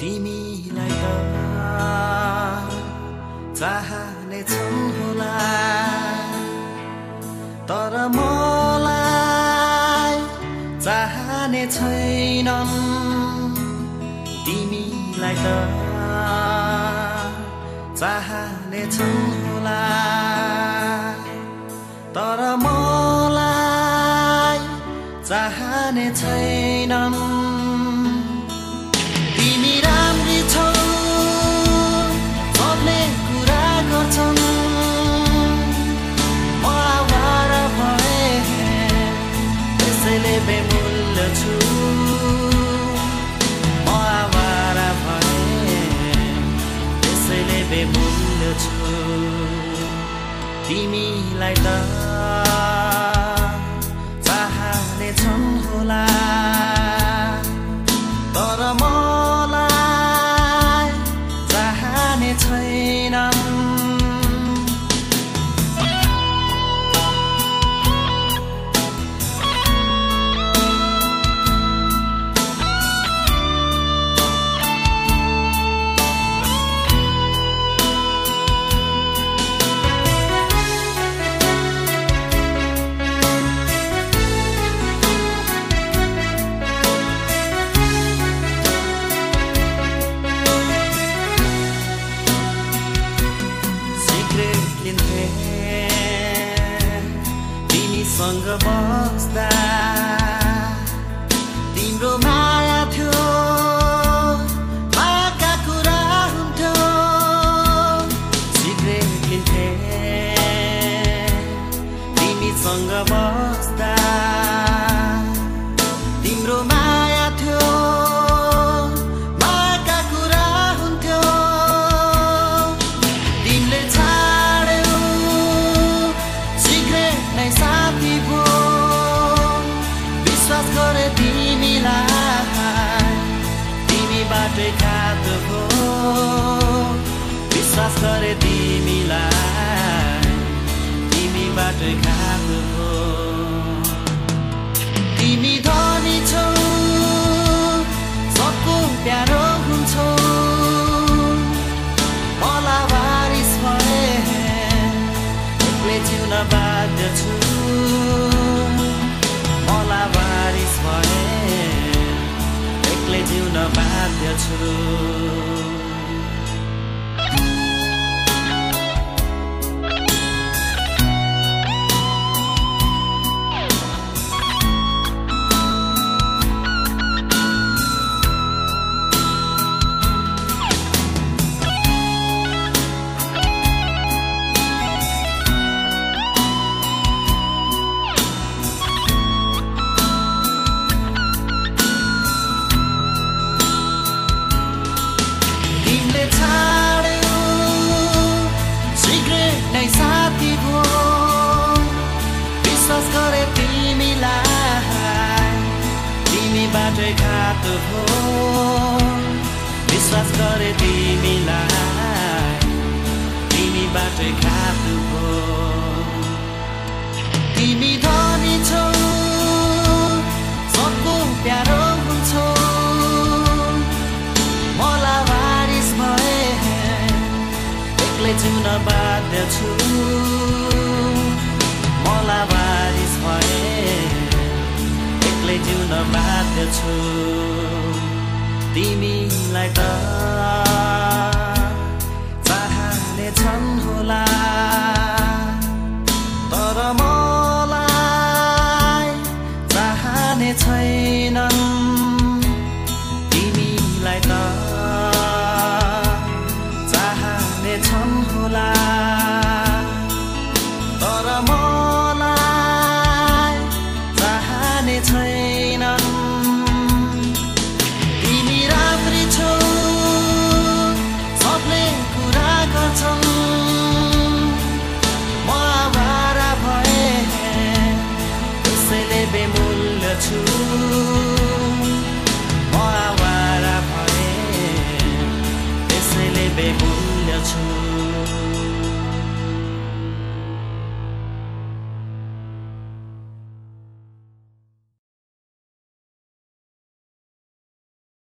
تم چاہ مولا چاہے چاہے چولہا تر ملا چاہانے چن تمی لہلا بنگاستان سر تمہیں تمہیں بات 下车。تمی بات تم سکو پیارا چھو ملا بارش بھلے چیونا بات چ بہت چاہنے تر ملا Jesús